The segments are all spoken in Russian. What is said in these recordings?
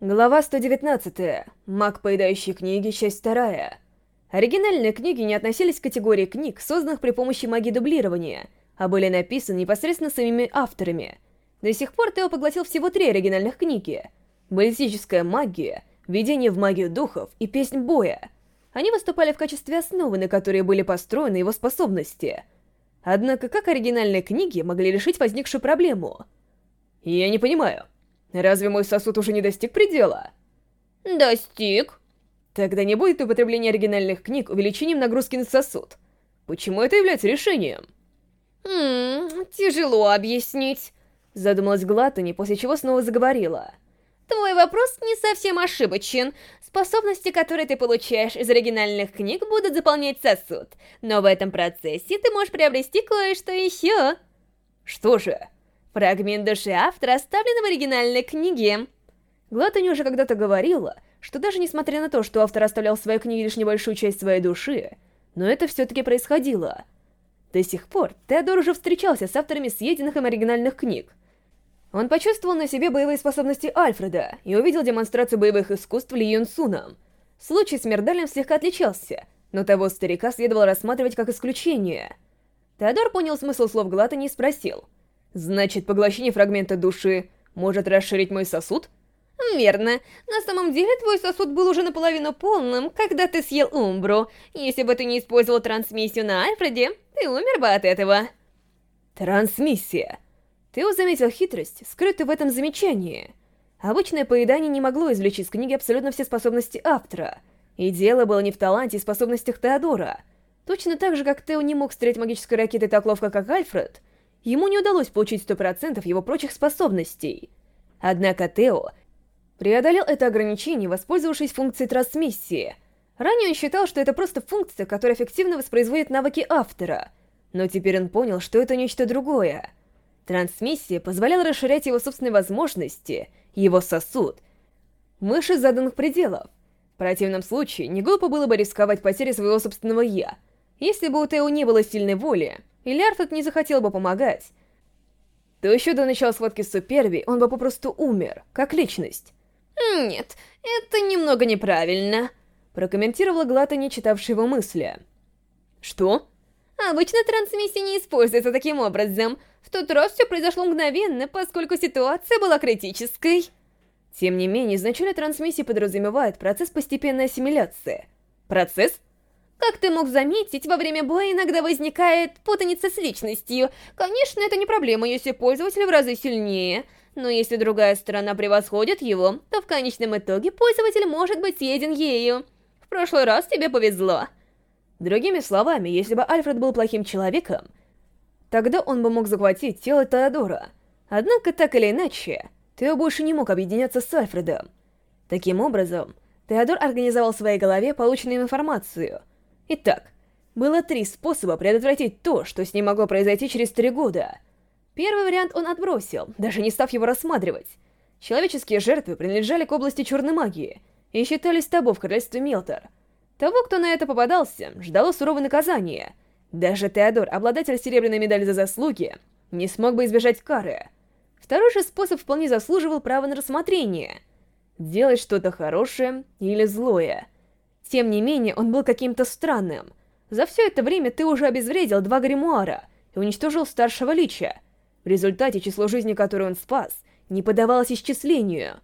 Глава 119. Маг, поедающий книги, часть вторая. Оригинальные книги не относились к категории книг, созданных при помощи магии дублирования, а были написаны непосредственно самими авторами. До сих пор Тео поглотил всего три оригинальных книги. Баллистическая магия, Введение в магию духов и Песнь боя. Они выступали в качестве основы, на которые были построены его способности. Однако как оригинальные книги могли решить возникшую проблему? Я не понимаю. Разве мой сосуд уже не достиг предела? Достиг. Тогда не будет употребления оригинальных книг увеличением нагрузки на сосуд. Почему это является решением? Ммм, тяжело объяснить. Задумалась Глаттани, после чего снова заговорила. Твой вопрос не совсем ошибочен. Способности, которые ты получаешь из оригинальных книг, будут заполнять сосуд. Но в этом процессе ты можешь приобрести кое-что еще. Что же? Фрагмент души автора оставлен в оригинальной книге. Глатани уже когда-то говорила, что даже несмотря на то, что автор оставлял в своей книге лишь небольшую часть своей души, но это все-таки происходило. До сих пор Теодор уже встречался с авторами съеденных им оригинальных книг. Он почувствовал на себе боевые способности Альфреда и увидел демонстрацию боевых искусств Ли Юн Суном. Случай с Мердалем слегка отличался, но того старика следовало рассматривать как исключение. Теодор понял смысл слов Глатани и спросил — Значит, поглощение фрагмента души может расширить мой сосуд? Верно. На самом деле, твой сосуд был уже наполовину полным, когда ты съел Умбру. Если бы ты не использовал трансмиссию на Альфреде, ты умер бы от этого. Трансмиссия. Ты заметил хитрость, скрытую в этом замечании. Обычное поедание не могло извлечь из книги абсолютно все способности автора. И дело было не в таланте и способностях Теодора. Точно так же, как Тео не мог стрелять магической ракетой так ловко, как Альфред, ему не удалось получить 100% его прочих способностей. Однако Тео преодолел это ограничение, воспользовавшись функцией трансмиссии. Ранее он считал, что это просто функция, которая эффективно воспроизводит навыки автора, но теперь он понял, что это нечто другое. Трансмиссия позволяла расширять его собственные возможности, его сосуд, выше заданных пределов. В противном случае, не глупо было бы рисковать потерей своего собственного «я», если бы у Тео не было сильной воли, и Лярфет не захотел бы помогать, то еще до начала схватки с Суперби он бы попросту умер, как личность. «Нет, это немного неправильно», — прокомментировала Глата, не читавшая его мысли. «Что?» «Обычно трансмиссия не используется таким образом. В тот раз все произошло мгновенно, поскольку ситуация была критической». Тем не менее, изначально трансмиссия подразумевает процесс постепенной ассимиляции. Процесс? Как ты мог заметить, во время боя иногда возникает путаница с личностью. Конечно, это не проблема, если пользователь в разы сильнее. Но если другая сторона превосходит его, то в конечном итоге пользователь может быть съеден ею. В прошлый раз тебе повезло. Другими словами, если бы Альфред был плохим человеком, тогда он бы мог захватить тело Теодора. Однако, так или иначе, Тео больше не мог объединяться с Альфредом. Таким образом, Теодор организовал в своей голове полученную информацию — Итак, было три способа предотвратить то, что с ним могло произойти через три года. Первый вариант он отбросил, даже не став его рассматривать. Человеческие жертвы принадлежали к области черной магии и считались табу в королевстве Милтер. Того, кто на это попадался, ждало суровое наказание. Даже Теодор, обладатель серебряной медали за заслуги, не смог бы избежать кары. Второй же способ вполне заслуживал права на рассмотрение. Делать что-то хорошее или злое — тем не менее, он был каким-то странным. За все это время ты уже обезвредил два гримуара и уничтожил старшего лича. В результате число жизни, которое он спас, не подавалось исчислению.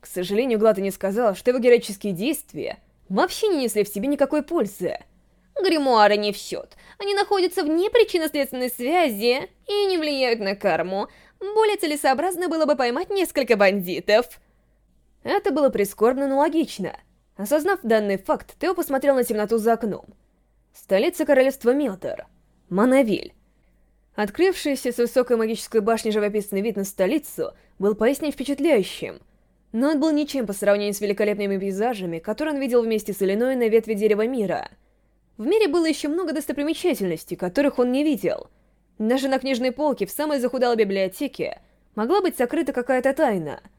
К сожалению, Глата не сказал, что его героические действия вообще не несли в себе никакой пользы. Гримуары не в счет. Они находятся вне причинно-следственной связи и не влияют на карму. Более целесообразно было бы поймать несколько бандитов. Это было прискорбно, но логично — Осознав данный факт, Тео посмотрел на темноту за окном. Столица королевства Милтер. Манавиль. Открывшийся с высокой магической башни живописный вид на столицу был поистине впечатляющим. Но он был ничем по сравнению с великолепными пейзажами, которые он видел вместе с Иллиной на ветве дерева мира. В мире было еще много достопримечательностей, которых он не видел. Даже на книжной полке в самой захудалой библиотеке могла быть сокрыта какая-то тайна —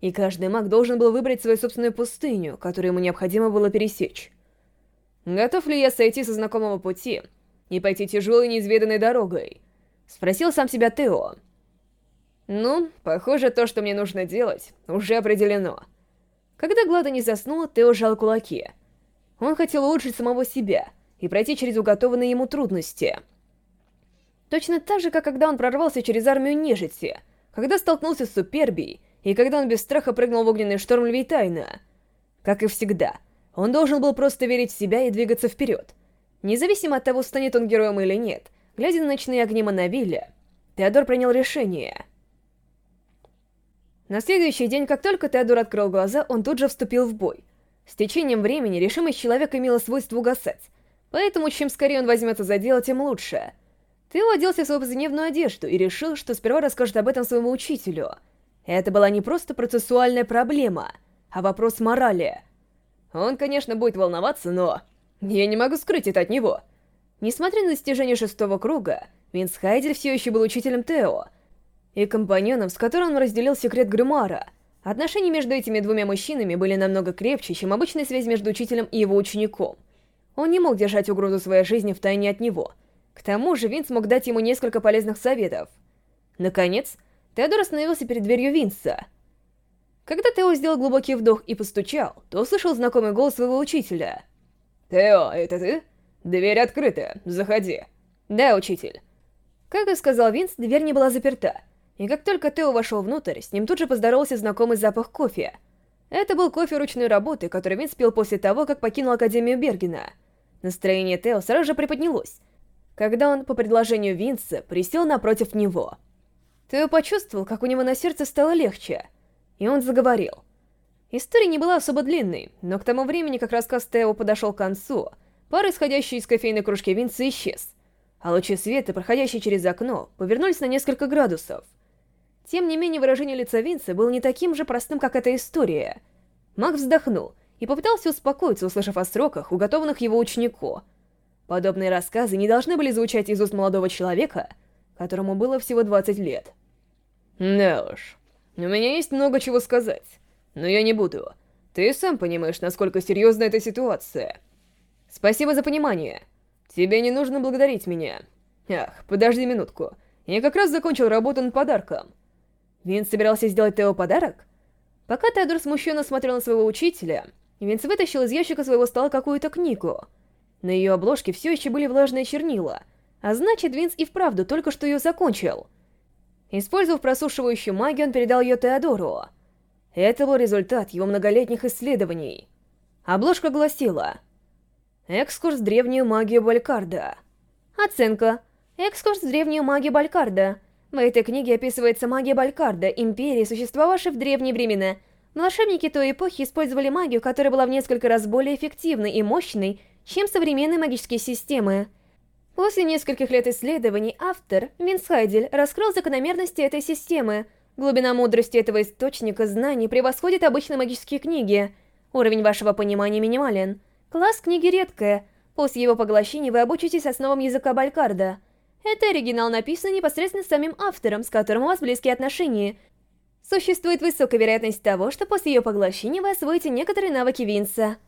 и каждый маг должен был выбрать свою собственную пустыню, которую ему необходимо было пересечь. «Готов ли я сойти со знакомого пути и пойти тяжелой неизведанной дорогой?» — спросил сам себя Тео. Ну, похоже, то, что мне нужно делать, уже определено. Когда Глада не заснула, Тео сжал кулаки. Он хотел улучшить самого себя и пройти через уготованные ему трудности. Точно так же, как когда он прорвался через армию нежити, когда столкнулся с Супербией, и когда он без страха прыгнул в огненный шторм Львейтайна. Как и всегда, он должен был просто верить в себя и двигаться вперед. Независимо от того, станет он героем или нет, глядя на ночные огни Монавиля, Теодор принял решение — на следующий день, как только Теодор открыл глаза, он тут же вступил в бой. С течением времени решимость человека имела свойство угасать, поэтому чем скорее он возьмется за дело, тем лучше. Тео оделся в свою повседневную одежду и решил, что сперва расскажет об этом своему учителю. Это была не просто процессуальная проблема, а вопрос морали. Он, конечно, будет волноваться, но... Я не могу скрыть это от него. Несмотря на достижение шестого круга, Винс Хайдель все еще был учителем Тео, и компаньоном, с которым он разделил секрет Гримуара. Отношения между этими двумя мужчинами были намного крепче, чем обычная связь между учителем и его учеником. Он не мог держать угрозу своей жизни в тайне от него. К тому же Винс мог дать ему несколько полезных советов. Наконец, Теодор остановился перед дверью Винса. Когда Тео сделал глубокий вдох и постучал, то услышал знакомый голос своего учителя. «Тео, это ты? Дверь открыта, заходи». «Да, учитель». Как и сказал Винс, дверь не была заперта, и как только Тео вошел внутрь, с ним тут же поздоровался знакомый запах кофе. Это был кофе ручной работы, который Винс пил после того, как покинул Академию Бергена. Настроение Тео сразу же приподнялось, когда он, по предложению Винса, присел напротив него. Тео почувствовал, как у него на сердце стало легче, и он заговорил. История не была особо длинной, но к тому времени, как рассказ Тео подошел к концу, пар, исходящий из кофейной кружки Винса, исчез, а лучи света, проходящие через окно, повернулись на несколько градусов. Тем не менее, выражение лица Винса было не таким же простым, как эта история. Маг вздохнул и попытался успокоиться, услышав о сроках, уготованных его ученику. Подобные рассказы не должны были звучать из уст молодого человека, которому было всего 20 лет. «Да уж, у меня есть много чего сказать, но я не буду. Ты сам понимаешь, насколько серьезна эта ситуация. Спасибо за понимание. Тебе не нужно благодарить меня. Ах, подожди минутку. Я как раз закончил работу над подарком. Винс собирался сделать Тео подарок? Пока Теодор смущенно смотрел на своего учителя, Винс вытащил из ящика своего стола какую-то книгу. На ее обложке все еще были влажные чернила, а значит, Винс и вправду только что ее закончил. Использовав просушивающую магию, он передал ее Теодору. Это был результат его многолетних исследований. Обложка гласила «Экскурс в древнюю магию Балькарда». Оценка. Экскурс в древнюю магию Балькарда. В этой книге описывается магия Балькарда, империи, существовавшей в древние времена. Волшебники той эпохи использовали магию, которая была в несколько раз более эффективной и мощной, чем современные магические системы. После нескольких лет исследований автор, Винс Хайдель, раскрыл закономерности этой системы. Глубина мудрости этого источника знаний превосходит обычные магические книги. Уровень вашего понимания минимален. Класс книги редкая. После его поглощения вы обучитесь основам языка Балькарда. Это оригинал написан непосредственно самим автором, с которым у вас близкие отношения. Существует высокая вероятность того, что после ее поглощения вы освоите некоторые навыки Винса.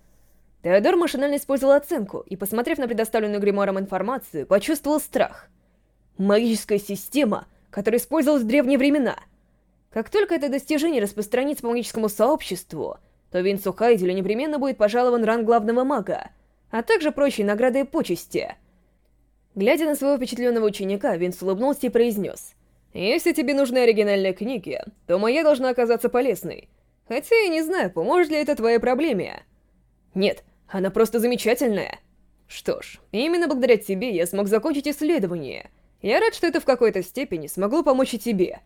Теодор машинально использовал оценку и, посмотрев на предоставленную гримуаром информацию, почувствовал страх. Магическая система, которая использовалась в древние времена. Как только это достижение распространится по магическому сообществу, то Винсу Хайделю непременно будет пожалован ранг главного мага, а также прочие награды и почести — Глядя на своего впечатленного ученика, Винс улыбнулся и произнес. «Если тебе нужны оригинальные книги, то моя должна оказаться полезной. Хотя я не знаю, поможет ли это твоей проблеме». «Нет, она просто замечательная». «Что ж, именно благодаря тебе я смог закончить исследование. Я рад, что это в какой-то степени смогло помочь и тебе».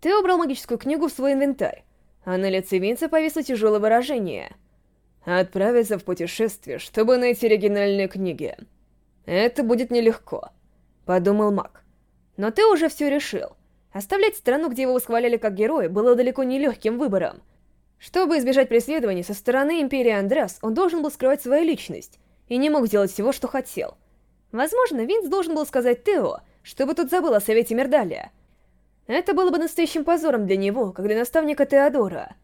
Ты убрал магическую книгу в свой инвентарь, а на лице Винса повисло тяжелое выражение. «Отправиться в путешествие, чтобы найти оригинальные книги». «Это будет нелегко», — подумал Мак. «Но ты уже все решил. Оставлять страну, где его восхваляли как героя, было далеко не легким выбором. Чтобы избежать преследований со стороны Империи Андрас, он должен был скрывать свою личность и не мог сделать всего, что хотел. Возможно, Винс должен был сказать Тео, чтобы тот забыл о Совете Мердалия. Это было бы настоящим позором для него, как для наставника Теодора.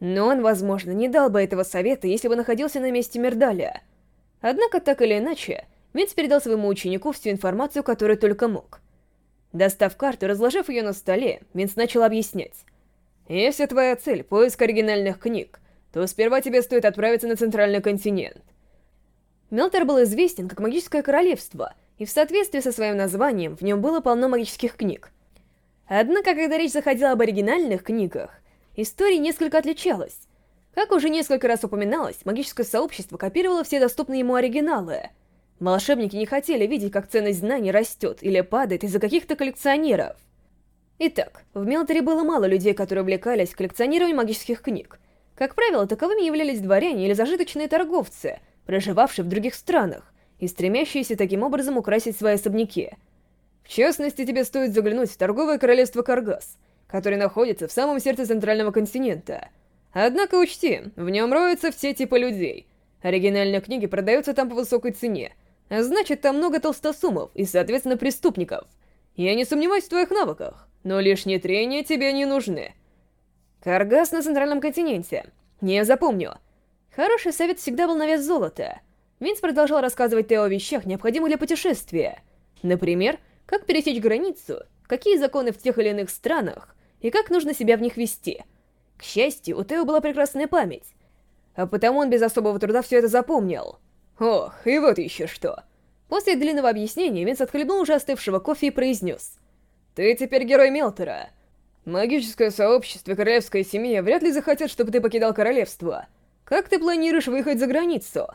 Но он, возможно, не дал бы этого совета, если бы находился на месте Мердалия. Однако, так или иначе, Винс передал своему ученику всю информацию, которую только мог. Достав карту разложив ее на столе, Винс начал объяснять. «Если твоя цель — поиск оригинальных книг, то сперва тебе стоит отправиться на Центральный континент». Мелтер был известен как Магическое Королевство, и в соответствии со своим названием в нем было полно магических книг. Однако, когда речь заходила об оригинальных книгах, история несколько отличалась. Как уже несколько раз упоминалось, магическое сообщество копировало все доступные ему оригиналы — Волшебники не хотели видеть, как ценность знаний растет или падает из-за каких-то коллекционеров. Итак, в Мелторе было мало людей, которые увлекались коллекционированием магических книг. Как правило, таковыми являлись дворяне или зажиточные торговцы, проживавшие в других странах и стремящиеся таким образом украсить свои особняки. В частности, тебе стоит заглянуть в торговое королевство Каргас, которое находится в самом сердце центрального континента. Однако учти, в нем роются все типы людей. Оригинальные книги продаются там по высокой цене, Значит, там много толстосумов и, соответственно, преступников. Я не сомневаюсь в твоих навыках, но лишние трения тебе не нужны. Каргас на Центральном континенте. Не запомню. Хороший совет всегда был на вес золота. Винс продолжал рассказывать Тео о вещах, необходимых для путешествия. Например, как пересечь границу, какие законы в тех или иных странах, и как нужно себя в них вести. К счастью, у Тео была прекрасная память, а потому он без особого труда все это запомнил. Ох, и вот еще что. После длинного объяснения Винс отхлебнул уже остывшего кофе и произнес. «Ты теперь герой Мелтера. Магическое сообщество и королевская семья вряд ли захотят, чтобы ты покидал королевство. Как ты планируешь выехать за границу?»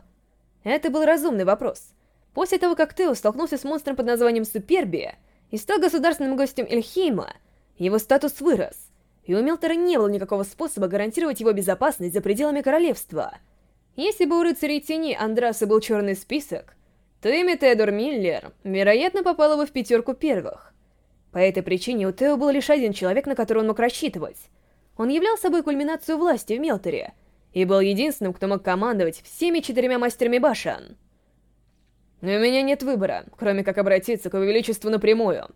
Это был разумный вопрос. После того, как Тео столкнулся с монстром под названием Суперби и стал государственным гостем Эльхейма, его статус вырос, и у Мелтера не было никакого способа гарантировать его безопасность за пределами королевства — если бы у рыцарей тени Андраса был черный список, то имя Теодор Миллер, вероятно, попало бы в пятерку первых. По этой причине у Тео был лишь один человек, на которого он мог рассчитывать. Он являл собой кульминацию власти в Мелторе и был единственным, кто мог командовать всеми четырьмя мастерами башен. «У меня нет выбора, кроме как обратиться к его величеству напрямую»,